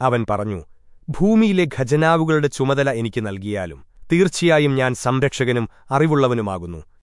അവൻ പറഞ്ഞു ഭൂമിയിലെ ഖജനാവുകളുടെ ചുമതല എനിക്ക് നൽകിയാലും തീർച്ചയായും ഞാൻ സംരക്ഷകനും അറിവുള്ളവനുമാകുന്നു.